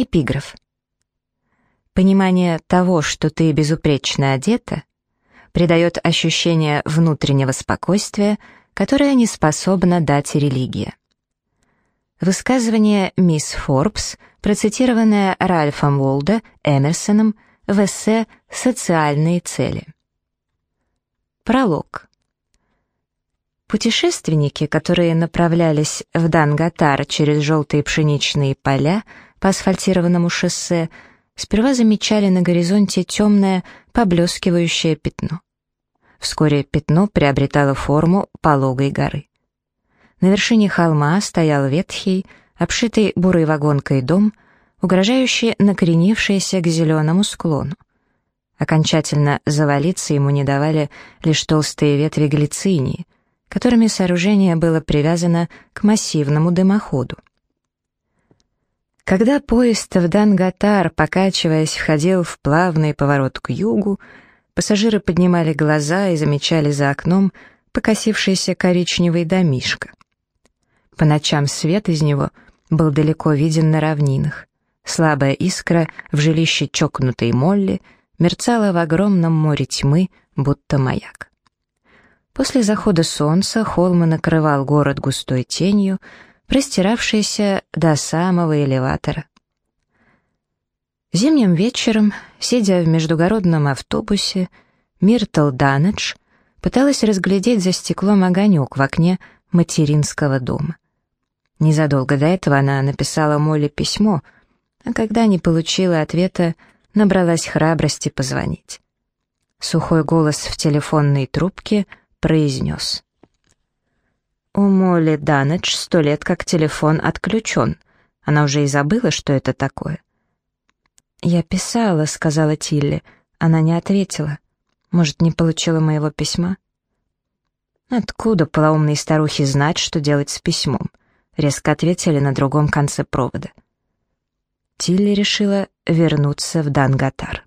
Эпиграф. Понимание того, что ты безупречно одета, придает ощущение внутреннего спокойствия, которое не способна дать религия. Высказывание мисс Форбс, процитированное Ральфом Уолда Эмерсоном в эссе «Социальные цели». Пролог. Путешественники, которые направлялись в Дангатар через желтые пшеничные поля по асфальтированному шоссе, сперва замечали на горизонте темное, поблескивающее пятно. Вскоре пятно приобретало форму пологой горы. На вершине холма стоял ветхий, обшитый бурой вагонкой дом, угрожающий накренившийся к зеленому склону. Окончательно завалиться ему не давали лишь толстые ветви глицинии — которыми сооружение было привязано к массивному дымоходу. Когда поезд в Дангатар, покачиваясь, входил в плавный поворот к югу, пассажиры поднимали глаза и замечали за окном покосившийся коричневый домишко. По ночам свет из него был далеко виден на равнинах. Слабая искра в жилище чокнутой Молли мерцала в огромном море тьмы, будто маяк. После захода солнца холм накрывал город густой тенью, простиравшейся до самого элеватора. Зимним вечером, сидя в междугородном автобусе, Миртл Данедж пыталась разглядеть за стеклом огонек в окне материнского дома. Незадолго до этого она написала Молли письмо, а когда не получила ответа, набралась храбрости позвонить. Сухой голос в телефонной трубке произнес. У Молли Данедж сто лет как телефон отключен. Она уже и забыла, что это такое. «Я писала», — сказала Тилли. Она не ответила. Может, не получила моего письма? «Откуда полоумные старухи знать, что делать с письмом?» — резко ответили на другом конце провода. Тилли решила вернуться в Дангатар.